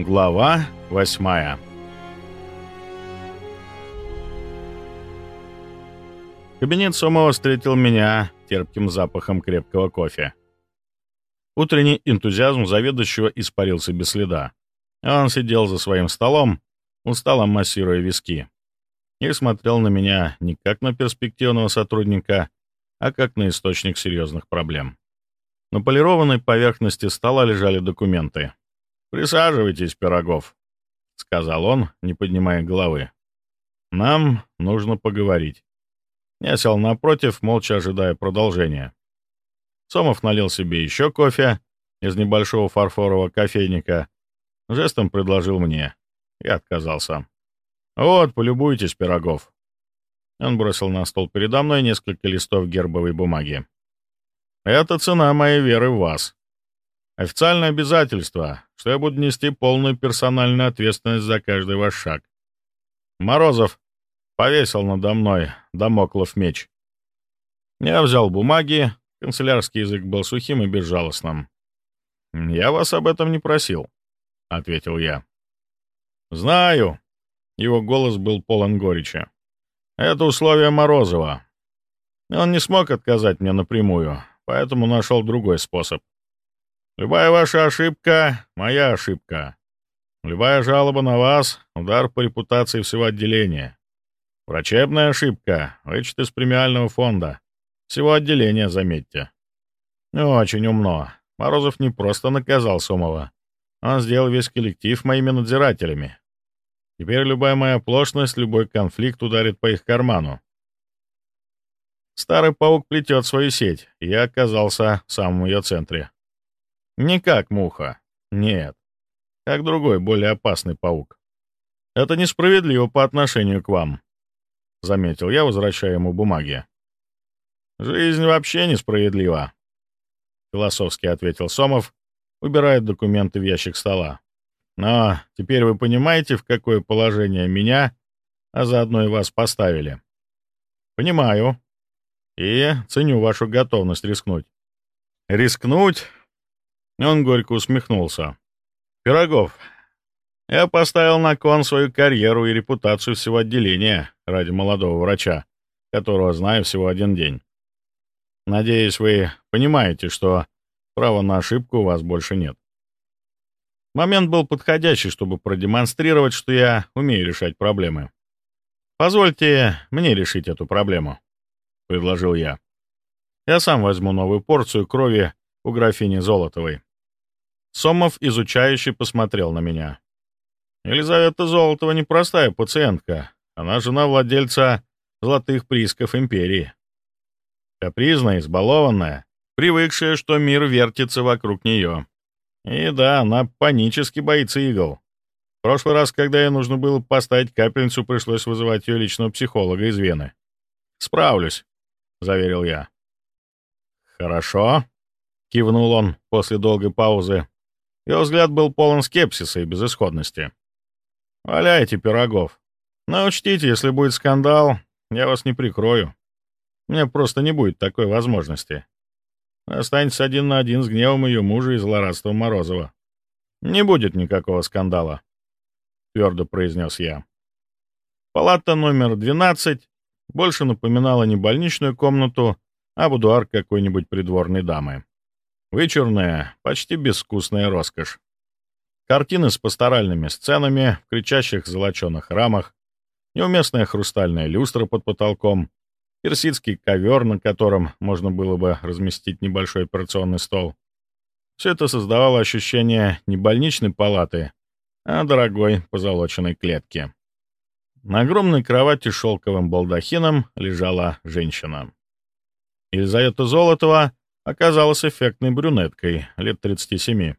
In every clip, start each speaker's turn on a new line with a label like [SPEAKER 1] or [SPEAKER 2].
[SPEAKER 1] Глава восьмая Кабинет Сомова встретил меня терпким запахом крепкого кофе. Утренний энтузиазм заведующего испарился без следа. Он сидел за своим столом, устало массируя виски, и смотрел на меня не как на перспективного сотрудника, а как на источник серьезных проблем. На полированной поверхности стола лежали документы. «Присаживайтесь, Пирогов», — сказал он, не поднимая головы. «Нам нужно поговорить». Я сел напротив, молча ожидая продолжения. Сомов налил себе еще кофе из небольшого фарфорового кофейника, жестом предложил мне. Я отказался. «Вот, полюбуйтесь, Пирогов». Он бросил на стол передо мной несколько листов гербовой бумаги. «Это цена моей веры в вас. Официальное обязательство, что я буду нести полную персональную ответственность за каждый ваш шаг. Морозов повесил надо мной домоклов меч. Я взял бумаги, канцелярский язык был сухим и безжалостным. «Я вас об этом не просил», — ответил я. «Знаю», — его голос был полон горечи. «Это условие Морозова. Он не смог отказать мне напрямую, поэтому нашел другой способ. Любая ваша ошибка — моя ошибка. Любая жалоба на вас — удар по репутации всего отделения. Врачебная ошибка — вычет из премиального фонда. Всего отделения, заметьте. Очень умно. Морозов не просто наказал Сомова. Он сделал весь коллектив моими надзирателями. Теперь любая моя оплошность, любой конфликт ударит по их карману. Старый паук плетет свою сеть, и я оказался в самом ее центре. Не как муха. Нет. Как другой, более опасный паук. Это несправедливо по отношению к вам, — заметил я, возвращая ему бумаги. Жизнь вообще несправедлива, — философски ответил Сомов, убирая документы в ящик стола. Но теперь вы понимаете, в какое положение меня, а заодно и вас поставили. Понимаю. И ценю вашу готовность рискнуть. Рискнуть он горько усмехнулся. «Пирогов, я поставил на кон свою карьеру и репутацию всего отделения ради молодого врача, которого знаю всего один день. Надеюсь, вы понимаете, что права на ошибку у вас больше нет. Момент был подходящий, чтобы продемонстрировать, что я умею решать проблемы. Позвольте мне решить эту проблему», — предложил я. «Я сам возьму новую порцию крови у графини Золотовой. Сомов изучающе посмотрел на меня. Елизавета Золотова непростая пациентка. Она жена владельца золотых приисков империи. Капризная, избалованная, привыкшая, что мир вертится вокруг нее. И да, она панически боится игл. В прошлый раз, когда ей нужно было поставить капельницу, пришлось вызывать ее личного психолога из Вены. «Справлюсь», — заверил я. «Хорошо», — кивнул он после долгой паузы. Его взгляд был полон скепсиса и безысходности. «Валяйте, пирогов. Но учтите, если будет скандал, я вас не прикрою. Мне просто не будет такой возможности. Останетесь один на один с гневом ее мужа и злорадством Морозова. Не будет никакого скандала», — твердо произнес я. Палата номер 12 больше напоминала не больничную комнату, а будуар какой-нибудь придворной дамы. Вычурная, почти безвкусная роскошь. Картины с пасторальными сценами в кричащих золоченых рамах, неуместная хрустальная люстра под потолком, персидский ковер, на котором можно было бы разместить небольшой операционный стол. Все это создавало ощущение не больничной палаты, а дорогой позолоченной клетки. На огромной кровати с шелковым балдахином лежала женщина. Елизавета Золотова оказалась эффектной брюнеткой, лет 37.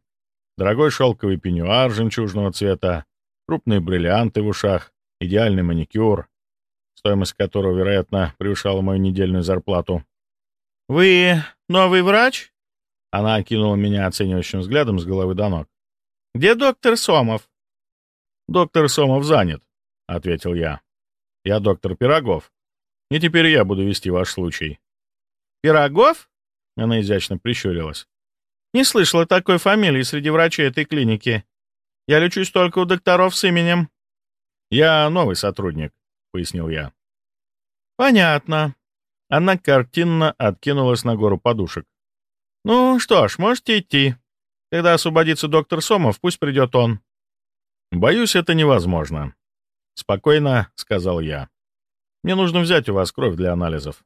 [SPEAKER 1] Дорогой шелковый пеньюар жемчужного цвета, крупные бриллианты в ушах, идеальный маникюр, стоимость которого, вероятно, превышала мою недельную зарплату. «Вы новый врач?» Она окинула меня оценивающим взглядом с головы до ног. «Где доктор Сомов?» «Доктор Сомов занят», — ответил я. «Я доктор Пирогов, и теперь я буду вести ваш случай». «Пирогов?» Она изящно прищурилась. «Не слышала такой фамилии среди врачей этой клиники.
[SPEAKER 2] Я лечусь только у докторов с именем».
[SPEAKER 1] «Я новый сотрудник», — пояснил я.
[SPEAKER 2] «Понятно».
[SPEAKER 1] Она картинно откинулась на гору подушек.
[SPEAKER 2] «Ну что ж, можете идти. Когда освободится доктор Сомов, пусть придет он».
[SPEAKER 1] «Боюсь, это невозможно», — спокойно сказал я. «Мне нужно взять у вас кровь для анализов».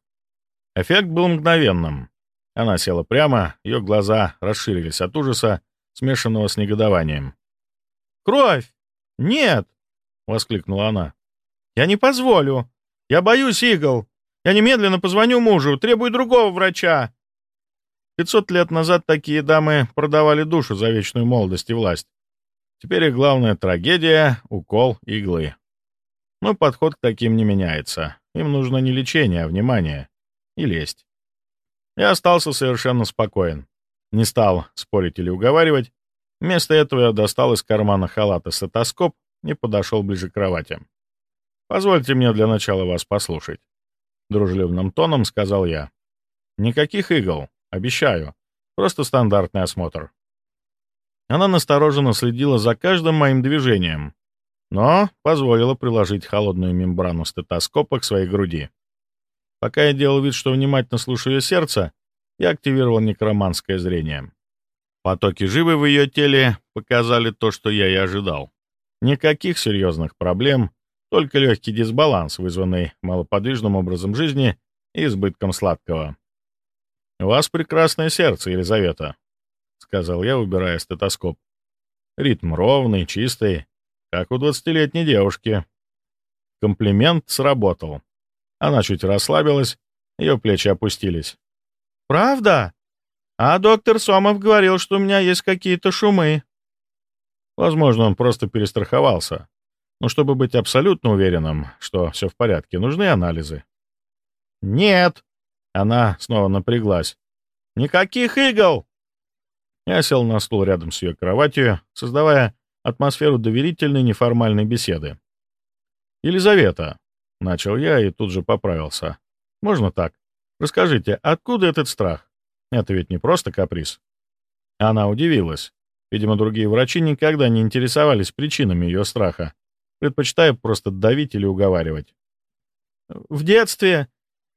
[SPEAKER 1] Эффект был мгновенным. Она села прямо, ее глаза расширились от ужаса, смешанного с негодованием.
[SPEAKER 2] «Кровь! Нет!» — воскликнула она. «Я не позволю! Я боюсь игл! Я немедленно позвоню мужу, требую другого врача!»
[SPEAKER 1] Пятьсот лет назад такие дамы продавали душу за вечную молодость и власть. Теперь их главная трагедия — укол иглы. Но подход к таким не меняется. Им нужно не лечение, а внимание. И лесть. Я остался совершенно спокоен. Не стал спорить или уговаривать. Вместо этого я достал из кармана халата стетоскоп и подошел ближе к кровати. «Позвольте мне для начала вас послушать». Дружелюбным тоном сказал я. «Никаких игл, обещаю. Просто стандартный осмотр». Она настороженно следила за каждым моим движением, но позволила приложить холодную мембрану стетоскопа к своей груди. Пока я делал вид, что внимательно слушаю сердце, я активировал некроманское зрение. Потоки живы в ее теле показали то, что я и ожидал. Никаких серьезных проблем, только легкий дисбаланс, вызванный малоподвижным образом жизни и избытком сладкого. «У вас прекрасное сердце, Елизавета», — сказал я, убирая стетоскоп. «Ритм ровный, чистый, как у двадцатилетней девушки». Комплимент сработал. Она чуть расслабилась, ее плечи опустились.
[SPEAKER 2] «Правда? А доктор Сомов говорил, что у меня есть какие-то шумы».
[SPEAKER 1] Возможно, он просто перестраховался. Но чтобы быть абсолютно уверенным, что все в порядке, нужны анализы.
[SPEAKER 2] «Нет!»
[SPEAKER 1] Она снова напряглась.
[SPEAKER 2] «Никаких игл!»
[SPEAKER 1] Я сел на стул рядом с ее кроватью, создавая атмосферу доверительной неформальной беседы. «Елизавета, — начал я и тут же поправился. «Можно так? Расскажите, откуда этот страх? Это ведь не просто каприз». Она удивилась. Видимо, другие врачи никогда не интересовались причинами ее страха, предпочитая просто давить или уговаривать.
[SPEAKER 2] «В детстве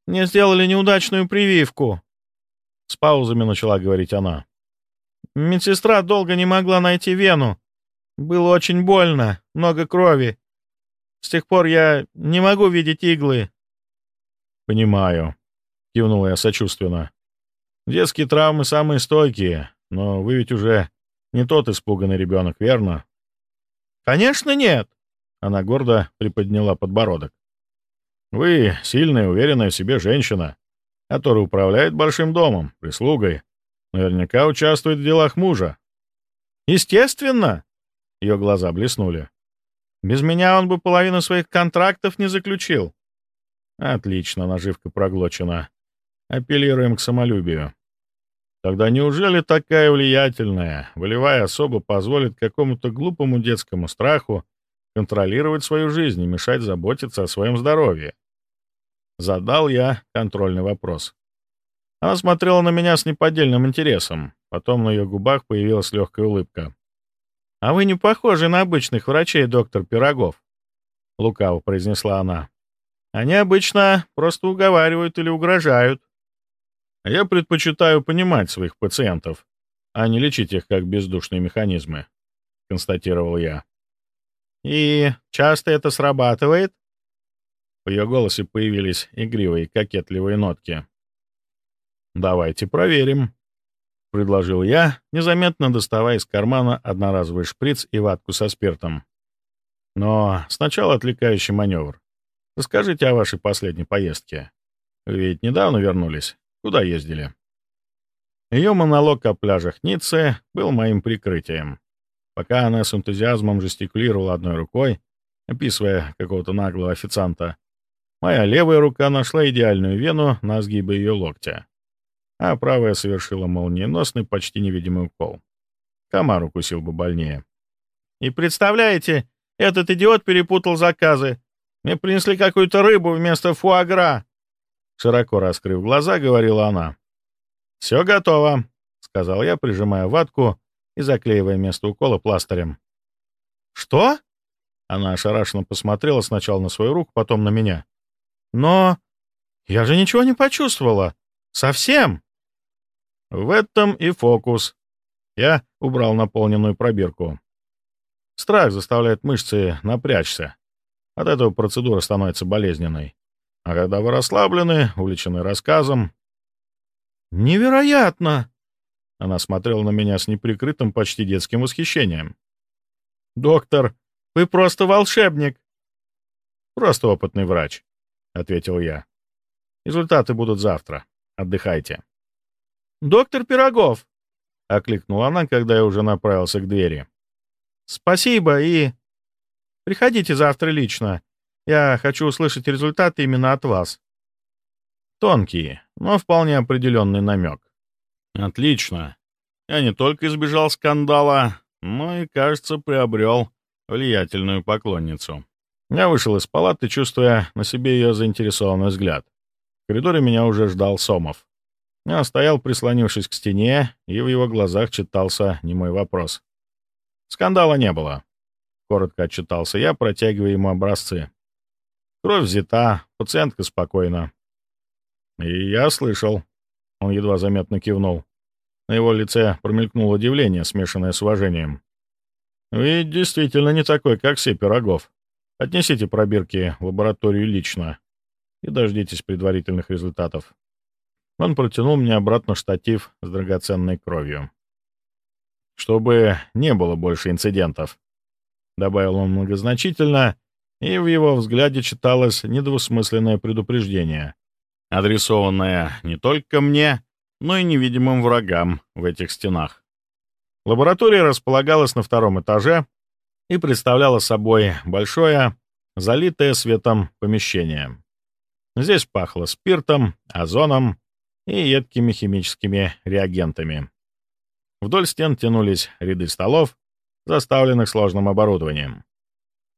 [SPEAKER 2] мне сделали неудачную прививку», — с паузами начала говорить она. «Медсестра долго не могла найти вену. Было очень больно, много крови. С тех пор я не могу видеть иглы».
[SPEAKER 1] «Понимаю», — кивнул я сочувственно. «Детские травмы самые стойкие, но вы ведь уже не тот испуганный ребенок, верно?»
[SPEAKER 2] «Конечно нет», —
[SPEAKER 1] она гордо приподняла подбородок. «Вы сильная, уверенная в себе женщина, которая управляет большим домом, прислугой, наверняка участвует в делах мужа».
[SPEAKER 2] «Естественно!» — ее глаза блеснули. Без меня он бы половину своих контрактов не заключил.
[SPEAKER 1] Отлично, наживка проглочена. Апеллируем к самолюбию. Тогда неужели такая влиятельная, волевая особа позволит какому-то глупому детскому страху контролировать свою жизнь и мешать заботиться о своем здоровье? Задал я контрольный вопрос. Она смотрела на меня с неподдельным интересом. Потом на ее губах появилась легкая улыбка.
[SPEAKER 2] «А вы не похожи на обычных врачей, доктор Пирогов», — лукаво произнесла она. «Они обычно просто уговаривают или угрожают».
[SPEAKER 1] «Я предпочитаю понимать своих пациентов, а не лечить их как бездушные механизмы», — констатировал я.
[SPEAKER 2] «И часто это срабатывает?»
[SPEAKER 1] В ее голосе появились игривые, кокетливые нотки. «Давайте проверим», — предложил я, незаметно доставая из кармана одноразовый шприц и ватку со спиртом. «Но сначала отвлекающий маневр. Расскажите о вашей последней поездке. Ведь недавно вернулись. Куда ездили?» Ее монолог о пляжах Ниццы был моим прикрытием. Пока она с энтузиазмом жестикулировала одной рукой, описывая какого-то наглого официанта, моя левая рука нашла идеальную вену на сгибе ее локтя а правая совершила молниеносный, почти невидимый укол. Комар укусил бы больнее.
[SPEAKER 2] «И представляете, этот идиот перепутал заказы. Мне принесли какую-то рыбу вместо фуагра!»
[SPEAKER 1] Широко раскрыв глаза, говорила она. «Все готово», — сказал я, прижимая ватку и заклеивая место укола пластырем.
[SPEAKER 2] «Что?»
[SPEAKER 1] Она ошарашенно посмотрела сначала на свою руку, потом на меня.
[SPEAKER 2] «Но я же ничего не почувствовала. Совсем!»
[SPEAKER 1] В этом и фокус. Я убрал наполненную пробирку. Страх заставляет мышцы напрячься. От этого процедура становится болезненной. А когда вы расслаблены, увлечены рассказом...
[SPEAKER 2] «Невероятно!»
[SPEAKER 1] Она смотрела на меня с неприкрытым, почти детским восхищением.
[SPEAKER 2] «Доктор, вы просто волшебник!»
[SPEAKER 1] «Просто опытный врач», — ответил я. «Результаты будут завтра. Отдыхайте».
[SPEAKER 2] «Доктор Пирогов!»
[SPEAKER 1] — окликнула она, когда я уже направился к двери.
[SPEAKER 2] «Спасибо и...» «Приходите завтра лично. Я хочу услышать результаты именно от вас».
[SPEAKER 1] Тонкий, но вполне определенный намек. Отлично. Я не только избежал скандала, но и, кажется, приобрел влиятельную поклонницу. Я вышел из палаты, чувствуя на себе ее заинтересованный взгляд. В коридоре меня уже ждал Сомов. Я стоял, прислонившись к стене, и в его глазах читался немой вопрос. Скандала не было. Коротко отчитался я, протягивая ему образцы. Кровь взята, пациентка спокойна. И я слышал. Он едва заметно кивнул. На его лице промелькнуло удивление, смешанное с уважением. «Вы действительно не такой, как все пирогов. Отнесите пробирки в лабораторию лично и дождитесь предварительных результатов». Он протянул мне обратно штатив с драгоценной кровью. «Чтобы не было больше инцидентов», — добавил он многозначительно, и в его взгляде читалось недвусмысленное предупреждение, адресованное не только мне, но и невидимым врагам в этих стенах. Лаборатория располагалась на втором этаже и представляла собой большое, залитое светом помещение. Здесь пахло спиртом, озоном и едкими химическими реагентами. Вдоль стен тянулись ряды столов, заставленных сложным оборудованием.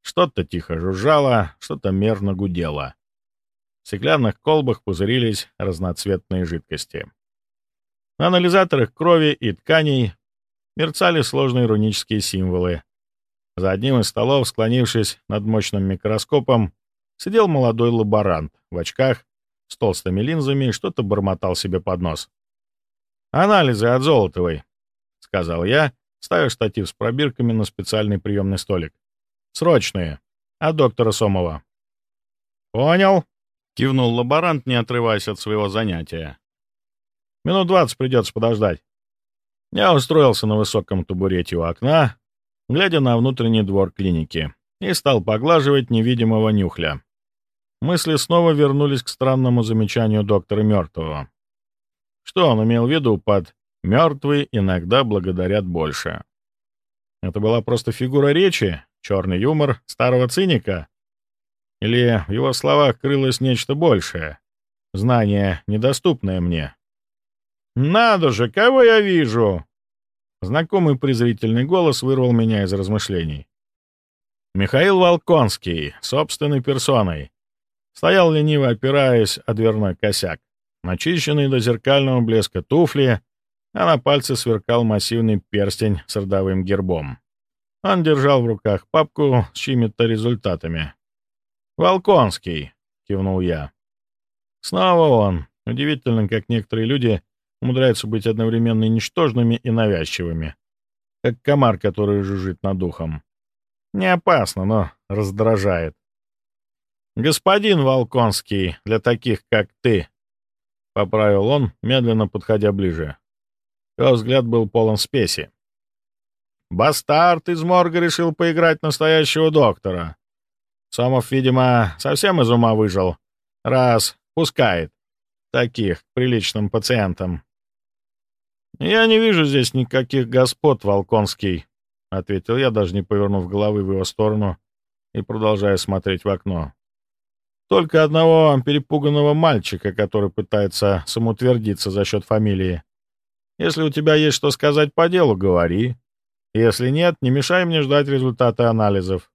[SPEAKER 1] Что-то тихо жужжало, что-то мерно гудело. В стеклянных колбах пузырились разноцветные жидкости. На анализаторах крови и тканей мерцали сложные рунические символы. За одним из столов, склонившись над мощным микроскопом, сидел молодой лаборант в очках с толстыми линзами и что-то бормотал себе под нос. «Анализы от Золотовой», — сказал я, ставя штатив с пробирками на специальный приемный столик. «Срочные. От доктора Сомова». «Понял», — кивнул лаборант, не отрываясь от своего занятия. Минут двадцать придется подождать. Я устроился на высоком табурете у окна, глядя на внутренний двор клиники, и стал поглаживать невидимого нюхля. Мысли снова вернулись к странному замечанию доктора Мертвого. Что он имел в виду под «мертвые иногда благодарят больше»? Это была просто фигура речи, черный юмор старого циника? Или в его словах крылось нечто большее, знание, недоступное мне? «Надо же, кого я вижу!» Знакомый презрительный голос вырвал меня из размышлений. Михаил Волконский, собственной персоной, стоял лениво опираясь о дверной косяк. Начищенные до зеркального блеска туфли, а на пальце сверкал массивный перстень с родовым гербом. Он держал в руках папку с чьими-то результатами. «Волконский», — кивнул я. Снова он. Удивительно, как некоторые люди умудряются быть одновременно ничтожными и навязчивыми, как комар, который жужжит над ухом. Не опасно, но раздражает. «Господин Волконский, для таких, как ты», — поправил он, медленно подходя ближе. Его взгляд был полон спеси. «Бастард из морга решил поиграть настоящего доктора. Сомов, видимо, совсем из ума выжил, раз пускает таких приличным пациентам. «Я не вижу здесь никаких господ, Волконский», — ответил я, даже не повернув головы в его сторону и продолжая смотреть в окно. «Только одного перепуганного мальчика, который пытается самоутвердиться за счет фамилии. Если у тебя есть что сказать по делу, говори. Если нет, не мешай мне ждать результаты анализов».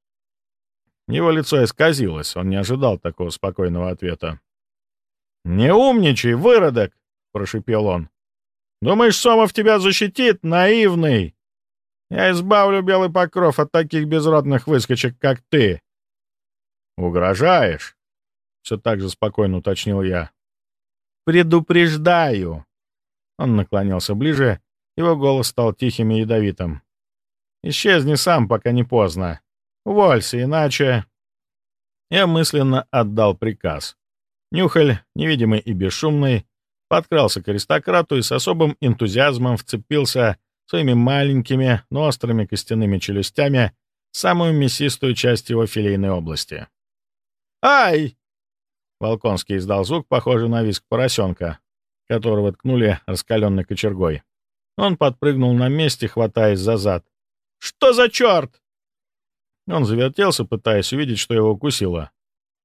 [SPEAKER 1] Его лицо исказилось, он не ожидал такого спокойного ответа. «Не умничай, выродок!» — прошипел он. Думаешь, Сомов тебя защитит, наивный?»
[SPEAKER 2] Я избавлю белый покров от таких безродных выскочек, как ты.
[SPEAKER 1] Угрожаешь? Все так же спокойно уточнил я.
[SPEAKER 2] Предупреждаю. Он наклонился ближе, его голос стал тихим и ядовитым. Исчезни сам, пока не поздно. Уволься, иначе... Я мысленно отдал приказ. Нюхаль, невидимый и бесшумный, подкрался к аристократу и с особым энтузиазмом вцепился своими маленькими, но острыми костяными челюстями в самую мясистую часть его филейной области. «Ай!» Волконский издал звук, похожий на визг поросенка, которого ткнули раскаленной кочергой. Он подпрыгнул на месте, хватаясь за зад. «Что за черт?» Он завертелся, пытаясь увидеть, что его укусило.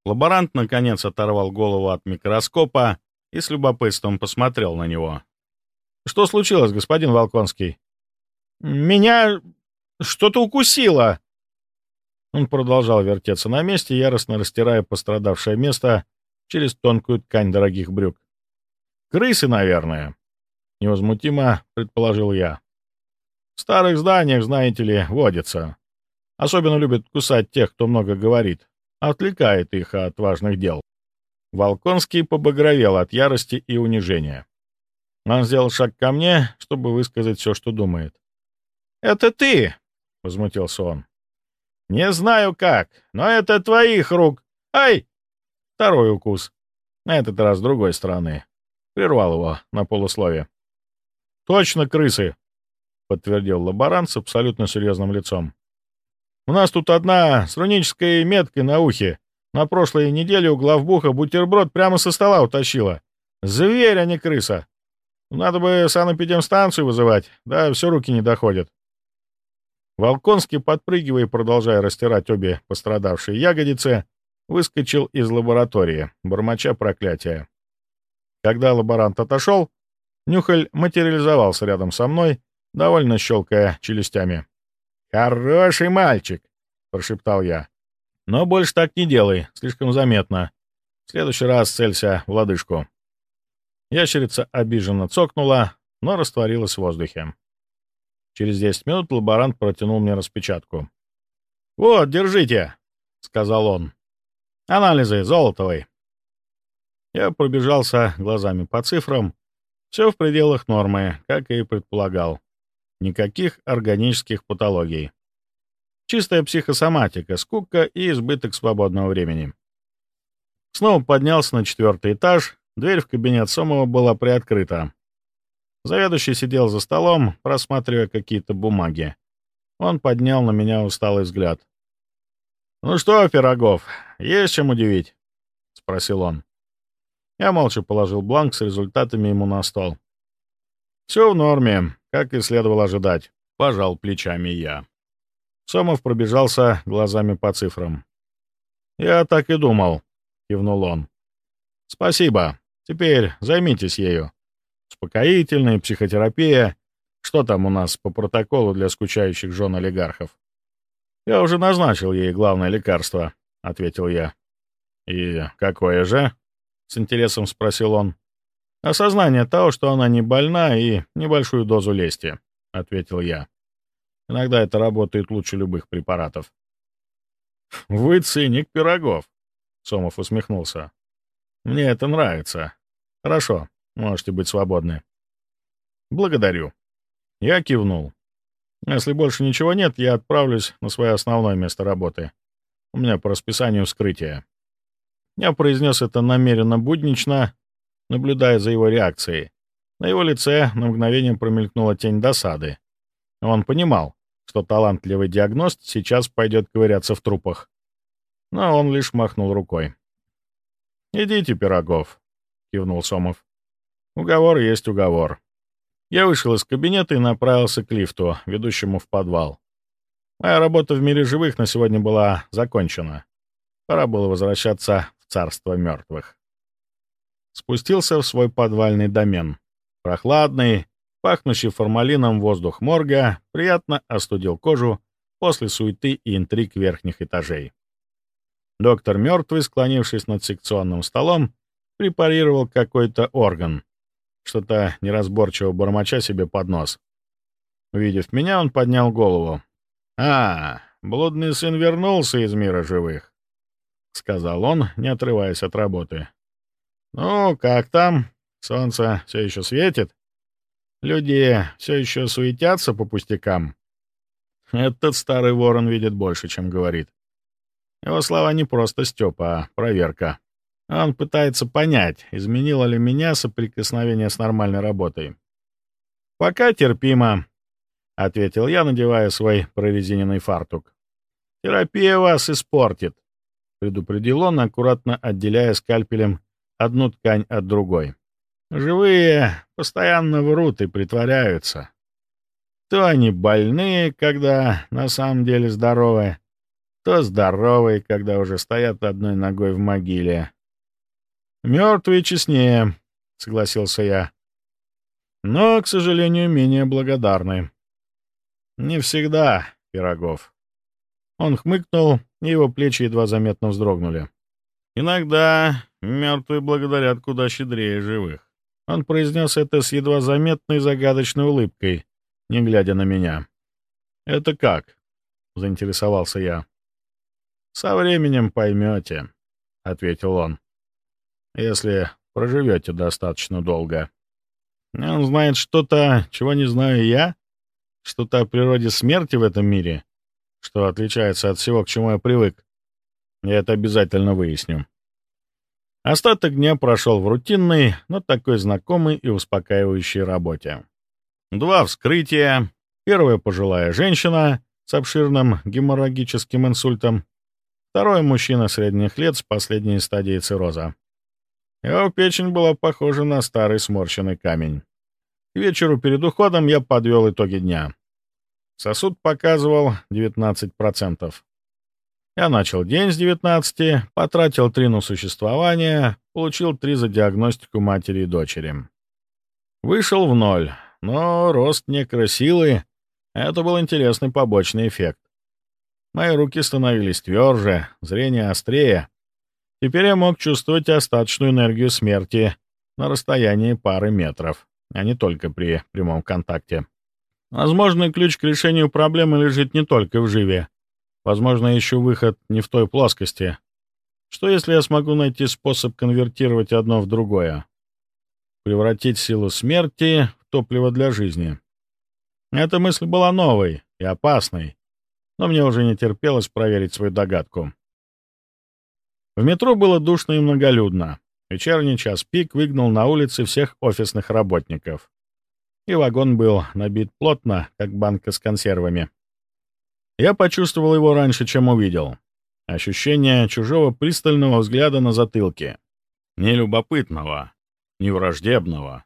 [SPEAKER 2] Лаборант, наконец, оторвал голову от микроскопа и с любопытством посмотрел на него. «Что случилось, господин Волконский?» «Меня что-то укусило!» Он продолжал вертеться на месте, яростно растирая пострадавшее место через тонкую ткань дорогих брюк. «Крысы, наверное», — невозмутимо предположил я. «В старых зданиях, знаете ли, водятся. Особенно любят кусать тех, кто много говорит, отвлекает их от важных дел». Волконский побагровел от ярости и унижения. Он сделал шаг ко мне, чтобы высказать все, что думает. «Это ты!» — возмутился он. «Не знаю как, но это твоих рук! Ай!» Второй укус. На этот раз с другой стороны. Прервал его на полусловие. «Точно крысы!» — подтвердил лаборант с абсолютно серьезным лицом. «У нас тут одна с рунической меткой на ухе. На прошлой неделе у главбуха бутерброд прямо со стола утащила. Зверь, а не крыса. Надо бы санэпидемстанцию вызывать, да все руки не доходят». Волконский, подпрыгивая и продолжая растирать обе пострадавшие ягодицы, выскочил из лаборатории, бормоча проклятия. Когда лаборант отошел, Нюхаль материализовался рядом со мной, довольно щелкая челюстями. «Хороший мальчик!» — прошептал я. «Но больше так не делай, слишком заметно. В следующий раз целься в лодыжку». Ящерица обиженно цокнула, но растворилась в воздухе. Через 10 минут лаборант протянул мне распечатку. «Вот, держите!» — сказал он. «Анализы Золотовой». Я пробежался глазами по цифрам, все в пределах нормы, как и предполагал. Никаких органических патологий. Чистая психосоматика, скука и избыток свободного времени. Снова поднялся на четвертый этаж, дверь в кабинет Сомова была приоткрыта. Заведующий сидел за столом, просматривая какие-то бумаги. Он поднял на меня усталый взгляд. «Ну что, Пирогов, есть чем удивить?» — спросил он. Я молча положил бланк с результатами ему на стол. «Все в норме, как и следовало ожидать», — пожал плечами я. Сомов пробежался глазами по цифрам. «Я так и думал», — кивнул он. «Спасибо. Теперь займитесь ею. Успокоительная, психотерапия. Что там у нас по протоколу для скучающих жен олигархов?» «Я уже назначил ей главное лекарство», — ответил я. «И какое же?» — с интересом спросил он. «Осознание того, что она не больна, и небольшую дозу лести», — ответил я. «Иногда это работает лучше любых препаратов». «Вы циник пирогов», — Сомов усмехнулся. «Мне это нравится. Хорошо, можете быть свободны». «Благодарю». Я кивнул. «Если больше ничего нет, я отправлюсь на свое основное место работы. У меня по расписанию вскрытие». Я произнес это намеренно буднично, наблюдая за его реакцией. На его лице на мгновение промелькнула тень досады. Он понимал, что талантливый диагност сейчас пойдет ковыряться в трупах. Но он лишь махнул рукой. «Идите, Пирогов», — кивнул Сомов. «Уговор есть уговор». Я вышел из кабинета и направился к лифту, ведущему в подвал. Моя работа в мире живых на сегодня была закончена. Пора было возвращаться царство мертвых. Спустился в свой подвальный домен. Прохладный, пахнущий формалином воздух морга приятно остудил кожу после суеты и интриг верхних этажей. Доктор Мертвый, склонившись над секционным столом, препарировал какой-то орган, что-то неразборчиво бормоча себе под нос.
[SPEAKER 1] Увидев меня, он поднял голову. «А, блудный сын вернулся из мира живых», — сказал он, не отрываясь от работы. «Ну, как там? Солнце все еще светит? Люди все еще суетятся по пустякам?» Этот старый ворон видит больше, чем говорит. Его слова не просто Степа, а проверка. Он пытается понять, изменило ли меня соприкосновение с нормальной работой. «Пока терпимо», — ответил я, надевая свой прорезиненный фартук. «Терапия вас испортит», — предупредил он, аккуратно отделяя скальпелем одну ткань от другой. «Живые постоянно врут и притворяются. То они больные, когда на самом деле здоровы, то здоровые, когда уже стоят одной ногой в могиле. «Мертвые честнее», — согласился я. «Но, к сожалению, менее благодарны». «Не всегда, Пирогов». Он хмыкнул, и его плечи едва заметно вздрогнули. «Иногда мертвые благодарят куда щедрее живых». Он произнес это с едва заметной загадочной улыбкой, не глядя на меня. «Это как?» — заинтересовался я. «Со временем поймете», — ответил он. «Если проживете достаточно долго. Он знает что-то, чего не знаю я? Что-то о природе смерти в этом мире, что отличается от всего, к чему я привык. Я это обязательно выясню». Остаток дня прошел в рутинной, но такой знакомой и успокаивающей работе. Два вскрытия. Первая пожилая женщина с обширным геморрагическим инсультом. Второй мужчина средних лет с последней стадией цирроза. Его печень была похожа на старый сморщенный камень. К вечеру перед уходом я подвел итоги дня. Сосуд показывал 19%. Я начал день с 19, потратил 3 на существование, получил 3 за диагностику матери и дочери. Вышел в ноль. Но рост некросилы — это был интересный побочный эффект. Мои руки становились тверже, зрение острее. Теперь я мог чувствовать остаточную энергию смерти на расстоянии пары метров, а не только при прямом контакте. Возможно, ключ к решению проблемы лежит не только в живе. Возможно, еще выход не в той плоскости. Что если я смогу найти способ конвертировать одно в другое? Превратить силу смерти топливо для жизни. Эта мысль была новой и опасной, но мне уже не терпелось проверить свою догадку. В метро было душно и многолюдно. Вечерний час пик выгнал на улице всех офисных работников. И вагон был набит плотно, как банка с консервами. Я почувствовал его раньше, чем увидел. Ощущение чужого пристального взгляда на затылке. Не любопытного, не враждебного,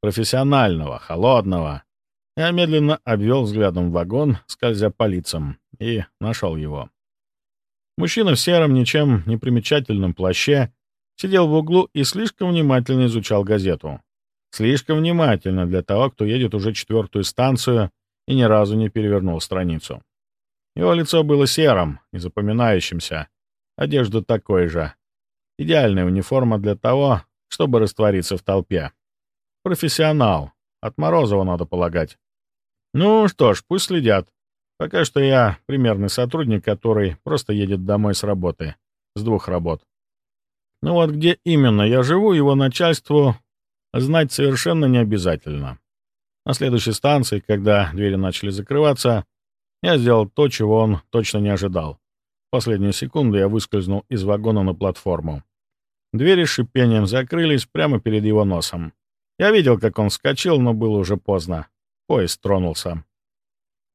[SPEAKER 1] профессионального, холодного. Я медленно обвел взглядом вагон, скользя по лицам, и нашел его. Мужчина в сером, ничем не примечательном плаще сидел в углу и слишком внимательно изучал газету. Слишком внимательно для того, кто едет уже четвертую станцию и ни разу не перевернул страницу. Его лицо было серым и запоминающимся, одежда такой же. Идеальная униформа для того, чтобы раствориться в толпе. Профессионал. От Морозова надо полагать. Ну что ж, пусть следят. Пока что я примерный сотрудник, который просто едет домой с работы. С двух работ. Ну вот где именно я живу, его начальству знать совершенно не обязательно. На следующей станции, когда двери начали закрываться, я сделал то, чего он точно не ожидал. В последнюю секунду я выскользнул из вагона на платформу. Двери с шипением закрылись прямо перед его носом. Я видел, как он вскочил, но было уже поздно. Поезд тронулся.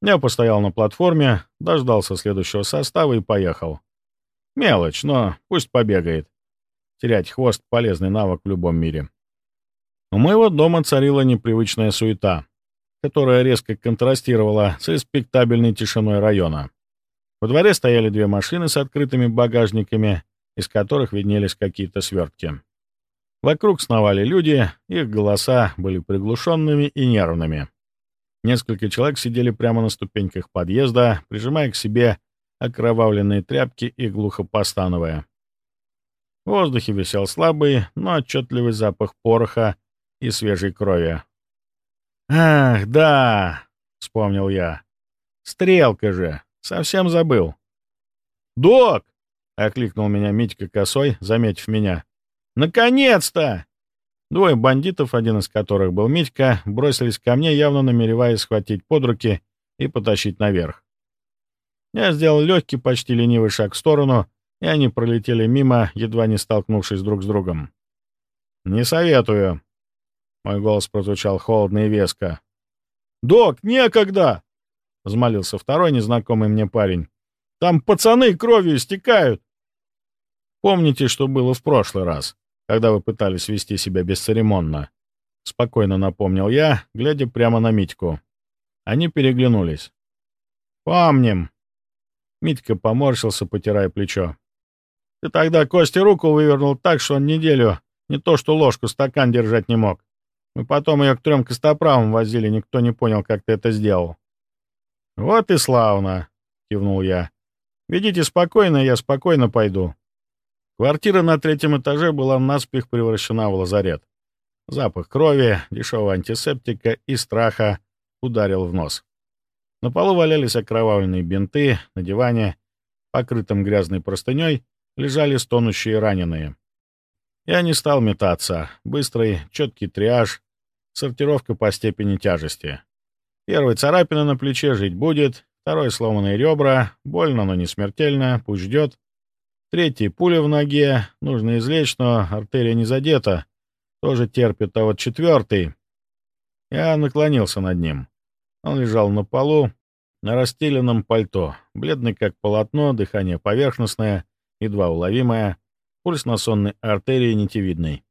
[SPEAKER 1] Я постоял на платформе, дождался следующего состава и поехал. Мелочь, но пусть побегает. Терять хвост — полезный навык в любом мире. У моего дома царила непривычная суета, которая резко контрастировала с респектабельной тишиной района. Во дворе стояли две машины с открытыми багажниками, из которых виднелись какие-то свертки. Вокруг сновали люди, их голоса были приглушенными и нервными. Несколько человек сидели прямо на ступеньках подъезда, прижимая к себе окровавленные тряпки и глухо постановая. В воздухе висел слабый, но отчетливый запах пороха и свежей крови. «Ах, да!» — вспомнил я. «Стрелка же! Совсем забыл!» «Док!» — окликнул меня Митька косой, заметив меня. «Наконец-то!» Двое бандитов, один из которых был Митька, бросились ко мне, явно намереваясь схватить под руки и потащить наверх. Я сделал легкий, почти ленивый шаг в сторону, и они пролетели мимо, едва не столкнувшись друг с другом. «Не советую», — мой голос прозвучал холодно и веско. «Док, некогда!» — взмолился второй незнакомый мне парень. «Там пацаны кровью истекают!» «Помните, что было в прошлый раз, когда вы пытались вести себя бесцеремонно?» — спокойно напомнил я, глядя прямо на Митьку. Они переглянулись. «Помним!» Митька поморщился, потирая плечо. «Ты тогда Косте руку вывернул так, что он неделю не то что ложку, стакан держать не мог. Мы потом ее к трем костоправам возили, никто не понял, как ты это сделал». «Вот и славно!» — кивнул я. «Ведите спокойно, я спокойно пойду». Квартира на третьем этаже была наспех превращена в лазарет. Запах крови, дешевого антисептика и страха ударил в нос. На полу валялись окровавленные бинты, на диване, покрытом грязной простыней, лежали стонущие раненые. Я не стал метаться. Быстрый, четкий триаж, сортировка по степени тяжести. Первый царапина на плече жить будет, второй сломанные ребра, больно, но не смертельно, пусть ждет. Третий пуля в ноге, нужно извлечь, но артерия не задета, тоже терпит, а вот четвертый... Я наклонился над ним. Он лежал на полу, на расстеленном пальто, бледный как полотно, дыхание поверхностное, едва уловимое, пульс на сонной артерии нитевидный.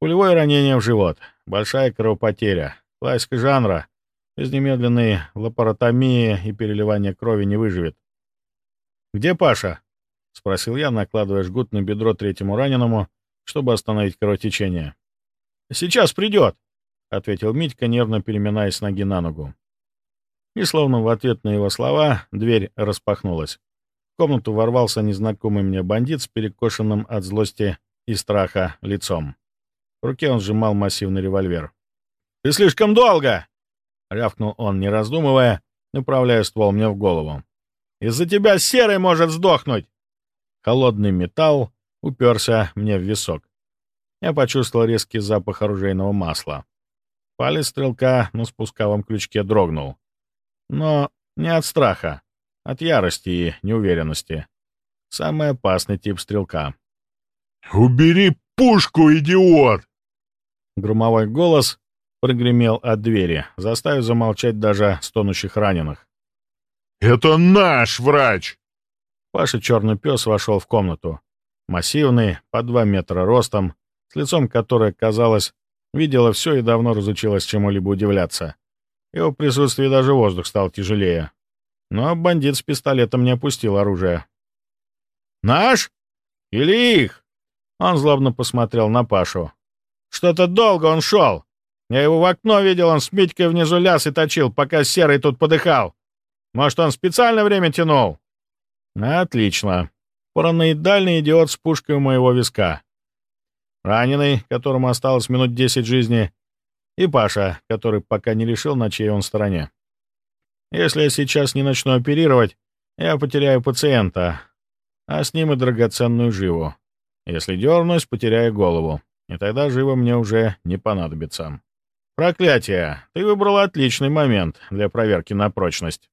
[SPEAKER 1] Пулевое ранение в живот, большая кровопотеря, классика жанра, без немедленной лапаротомии и переливания крови не выживет. «Где Паша?» — спросил я, накладывая жгут на бедро третьему раненому, чтобы остановить кровотечение. «Сейчас придет!» — ответил Митька, нервно переминаясь ноги на ногу. И словно в ответ на его слова дверь распахнулась. В комнату ворвался незнакомый мне бандит с перекошенным от злости и страха лицом. В руке он сжимал массивный револьвер. «Ты слишком долго!» — рявкнул он, не раздумывая, направляя ствол мне в голову. «Из-за тебя серый может сдохнуть!» Холодный металл уперся мне в висок. Я почувствовал резкий запах оружейного масла. Палец стрелка на спусковом крючке дрогнул. Но не от страха, от ярости и неуверенности. Самый опасный тип стрелка.
[SPEAKER 3] «Убери пушку, идиот!»
[SPEAKER 1] Громовой голос прогремел от двери, заставив замолчать даже стонущих раненых.
[SPEAKER 3] «Это наш врач!»
[SPEAKER 1] Паша черный пес вошел в комнату. Массивный, по два метра ростом, с лицом которое, казалось, Видела все и давно разучилась чему-либо удивляться. Его присутствие даже воздух стал тяжелее. Но бандит с пистолетом не опустил оружие. «Наш? Или их?» Он злобно посмотрел на Пашу. «Что-то долго он шел. Я его в окно видел, он с Митькой внизу ляс и точил, пока Серый тут подыхал. Может, он специально время тянул?» «Отлично. Параноидальный идиот с пушкой у моего виска раненый, которому осталось минут десять жизни, и Паша, который пока не решил, на чьей он стороне. Если я сейчас не начну оперировать, я потеряю пациента, а с ним и драгоценную живу. Если дернусь, потеряю голову, и тогда живо мне уже не понадобится. Проклятие! Ты выбрал отличный момент для проверки на прочность.